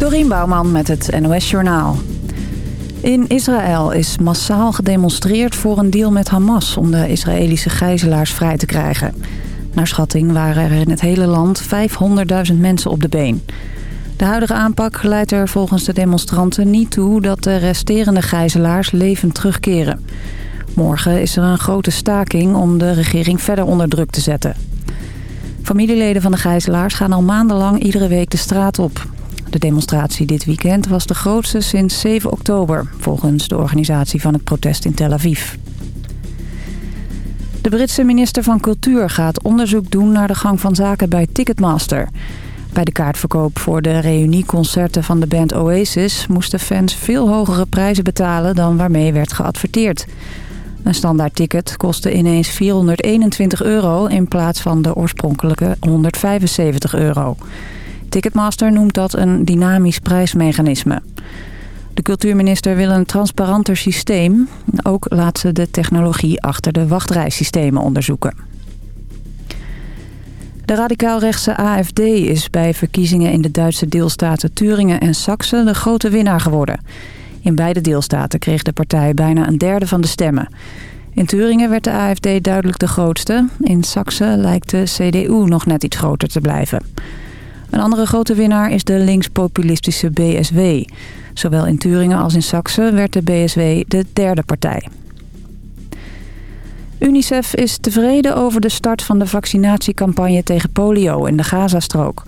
Dorien Bouwman met het NOS Journaal. In Israël is massaal gedemonstreerd voor een deal met Hamas... om de Israëlische gijzelaars vrij te krijgen. Naar schatting waren er in het hele land 500.000 mensen op de been. De huidige aanpak leidt er volgens de demonstranten niet toe... dat de resterende gijzelaars levend terugkeren. Morgen is er een grote staking om de regering verder onder druk te zetten. Familieleden van de gijzelaars gaan al maandenlang iedere week de straat op. De demonstratie dit weekend was de grootste sinds 7 oktober... volgens de organisatie van het protest in Tel Aviv. De Britse minister van Cultuur gaat onderzoek doen naar de gang van zaken bij Ticketmaster. Bij de kaartverkoop voor de reunieconcerten van de band Oasis... moesten fans veel hogere prijzen betalen dan waarmee werd geadverteerd. Een standaard ticket kostte ineens 421 euro in plaats van de oorspronkelijke 175 euro. Ticketmaster noemt dat een dynamisch prijsmechanisme. De cultuurminister wil een transparanter systeem. Ook laat ze de technologie achter de wachtrijsystemen onderzoeken. De radicaal-rechtse AFD is bij verkiezingen in de Duitse deelstaten Turingen en Saxe de grote winnaar geworden. In beide deelstaten kreeg de partij bijna een derde van de stemmen. In Turingen werd de AFD duidelijk de grootste. In Saxe lijkt de CDU nog net iets groter te blijven. Een andere grote winnaar is de linkspopulistische BSW. Zowel in Turingen als in Saxe werd de BSW de derde partij. UNICEF is tevreden over de start van de vaccinatiecampagne tegen polio in de Gazastrook.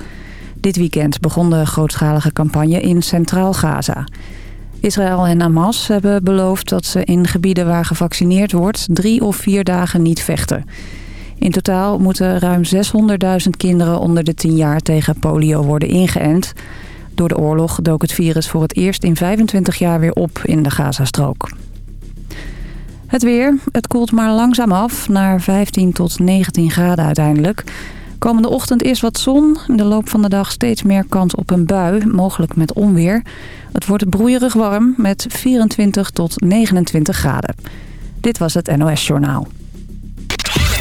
Dit weekend begon de grootschalige campagne in Centraal Gaza. Israël en Hamas hebben beloofd dat ze in gebieden waar gevaccineerd wordt... drie of vier dagen niet vechten. In totaal moeten ruim 600.000 kinderen onder de 10 jaar tegen polio worden ingeënt. Door de oorlog dook het virus voor het eerst in 25 jaar weer op in de Gazastrook. Het weer. Het koelt maar langzaam af naar 15 tot 19 graden uiteindelijk. Komende ochtend is wat zon. In de loop van de dag steeds meer kans op een bui, mogelijk met onweer. Het wordt broeierig warm met 24 tot 29 graden. Dit was het NOS Journaal.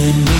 Be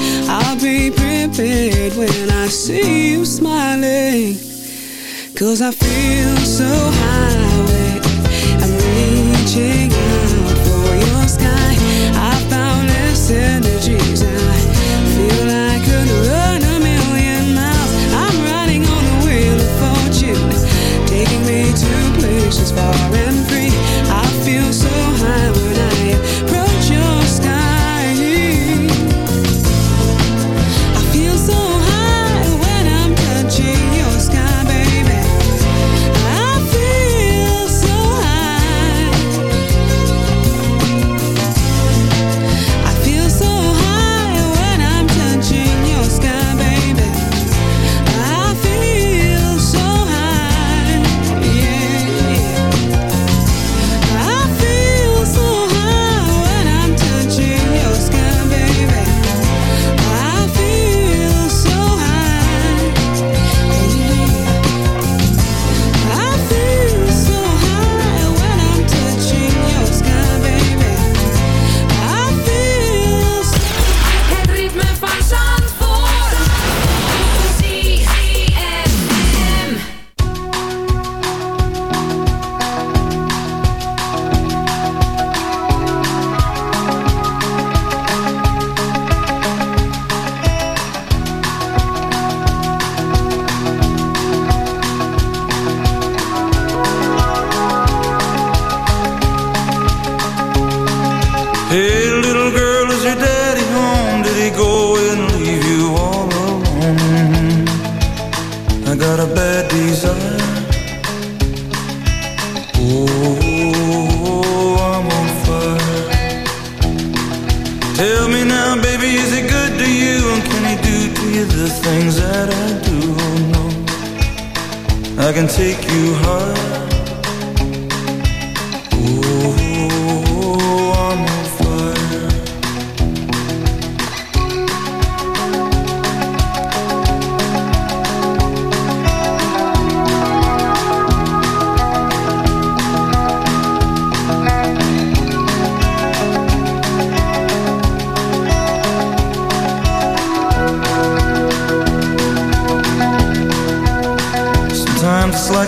I'll be prepared when I see you smiling. Cause I feel so high, I'm reaching out for your sky. I found less energies, I feel I could run a million miles. I'm riding on the wheel of fortune, taking me to places far and free. I feel so high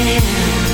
care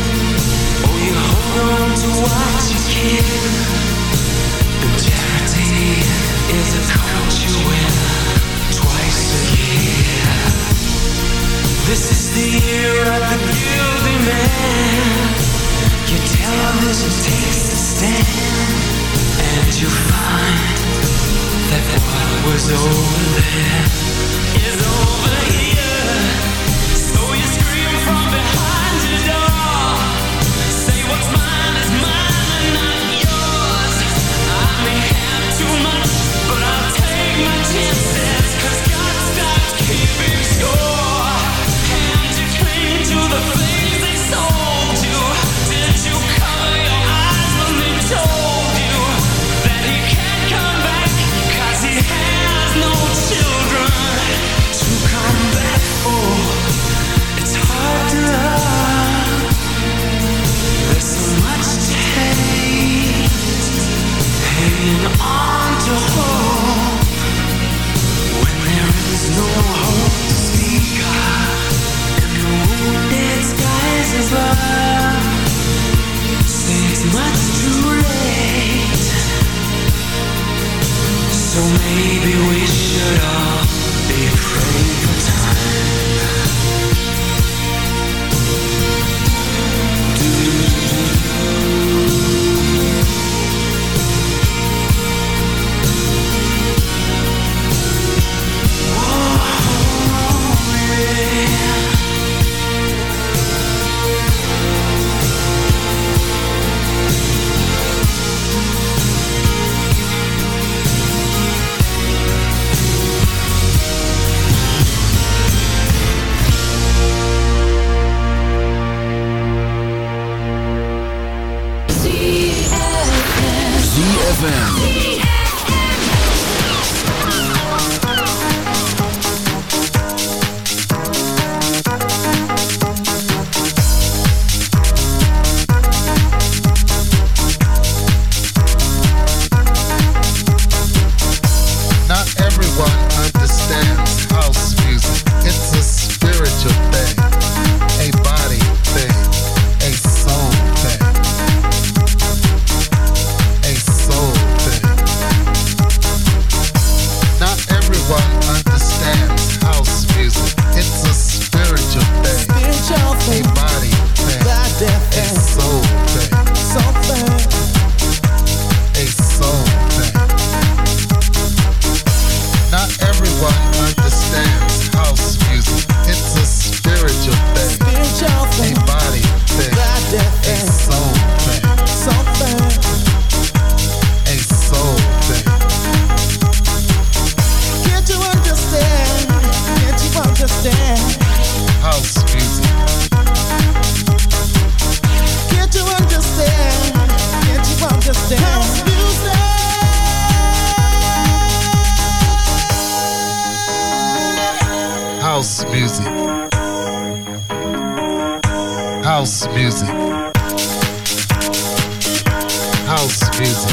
music,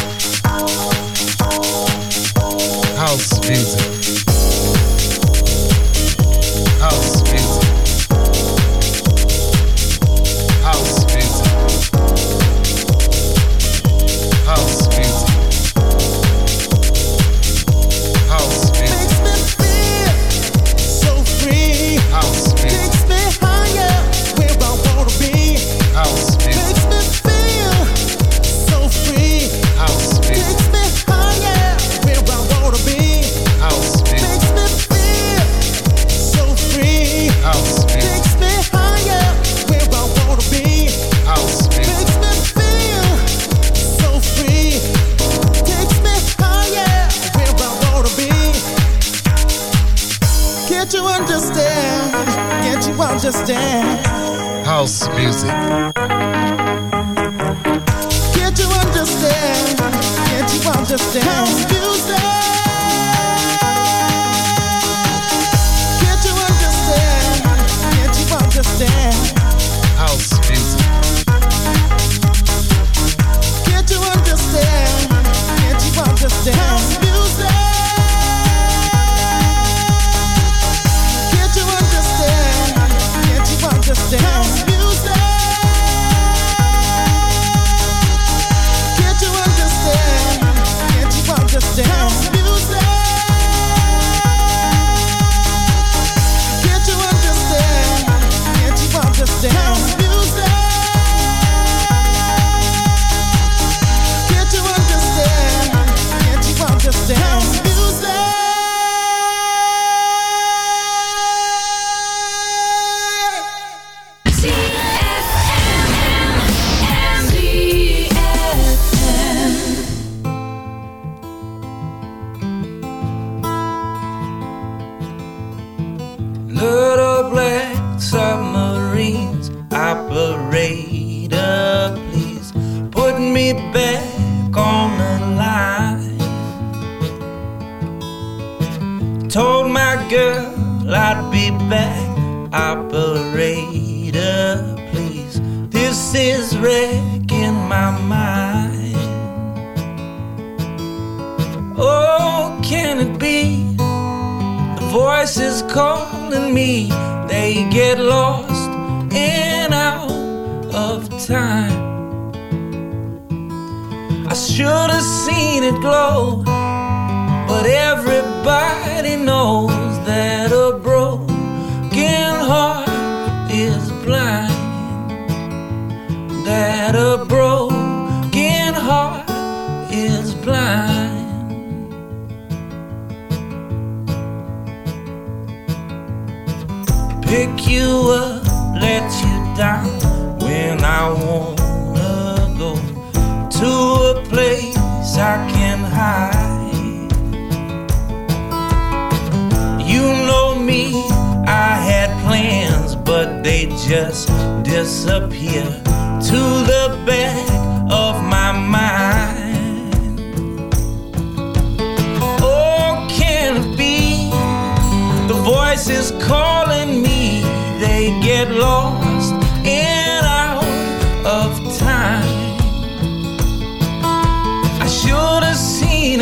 house music,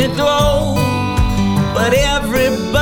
it low, but everybody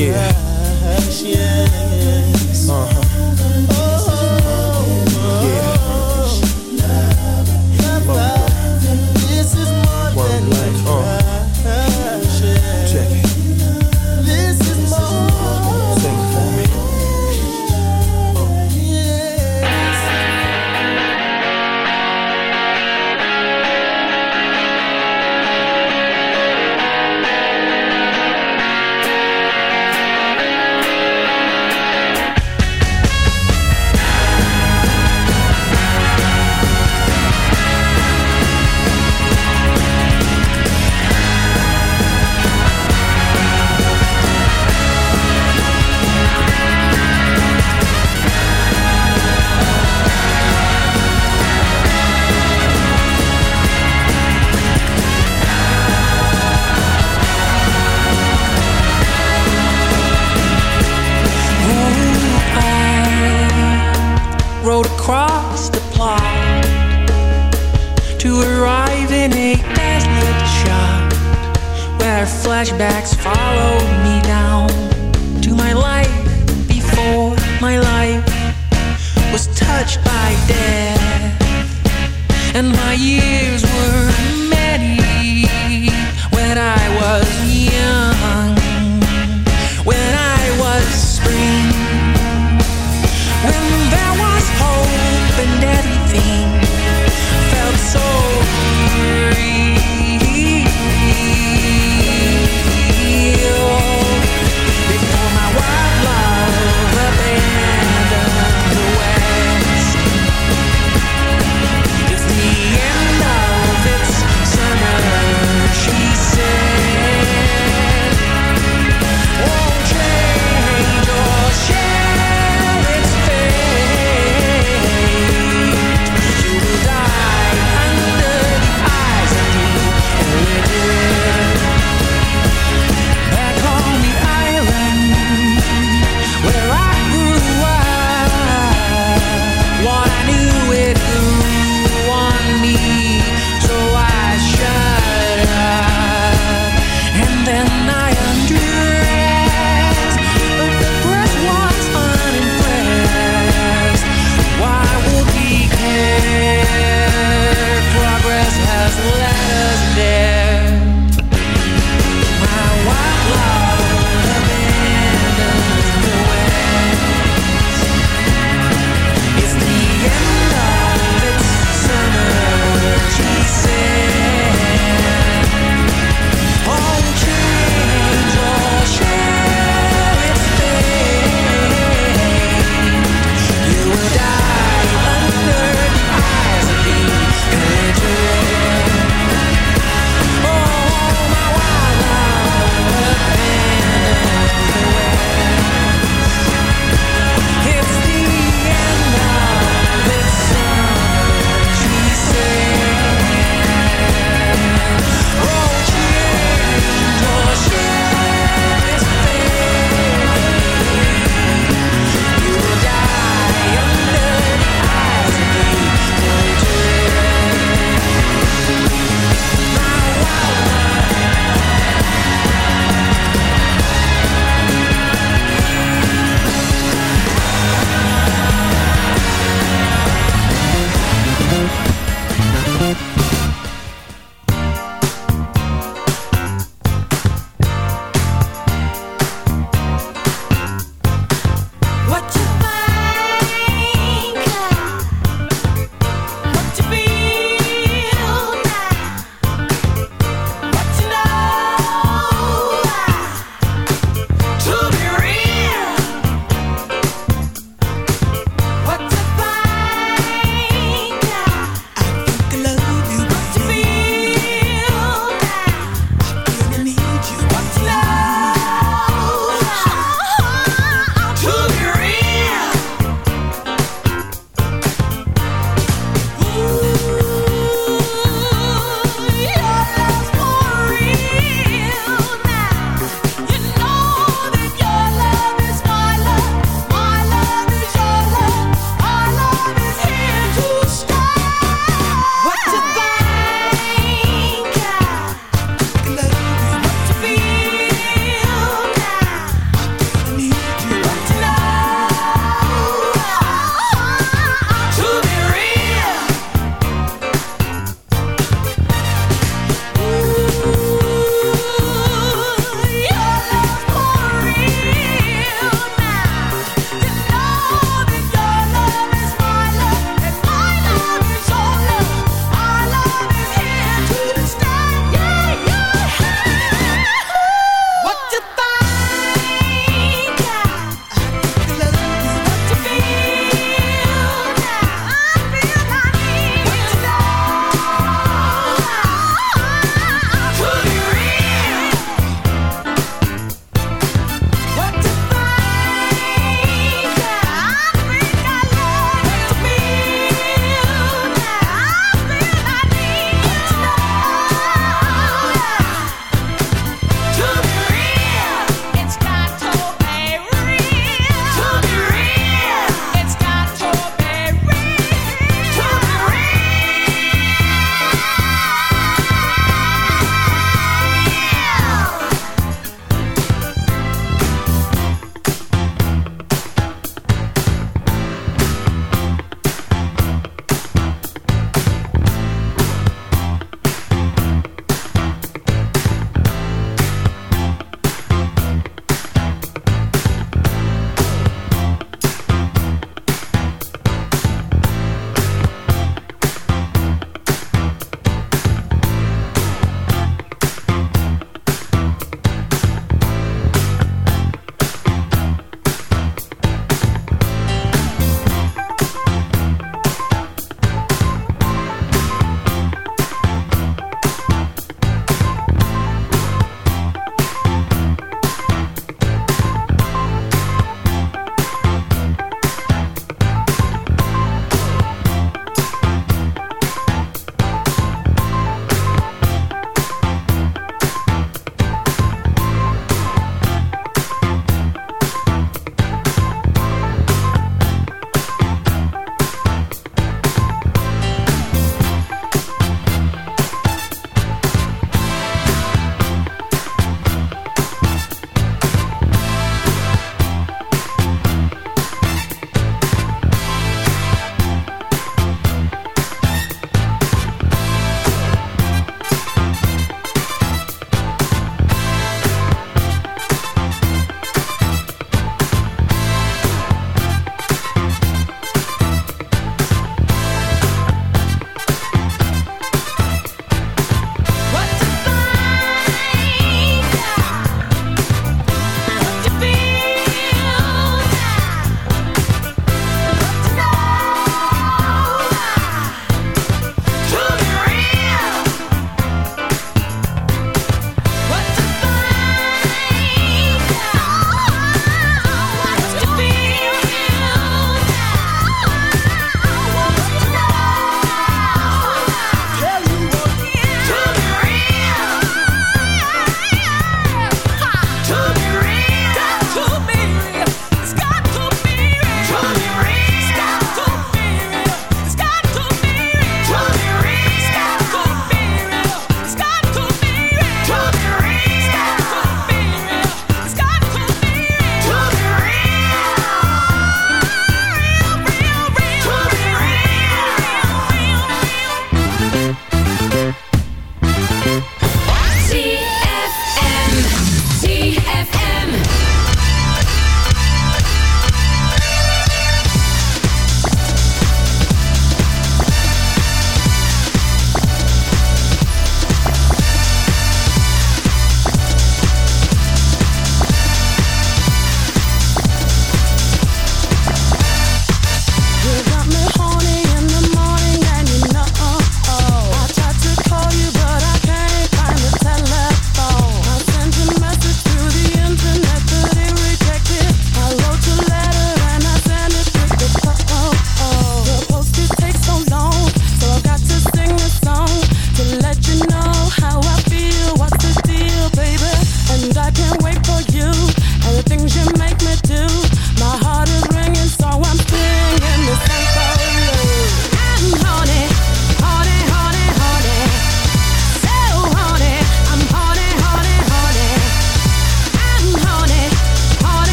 Yeah. Uh-huh.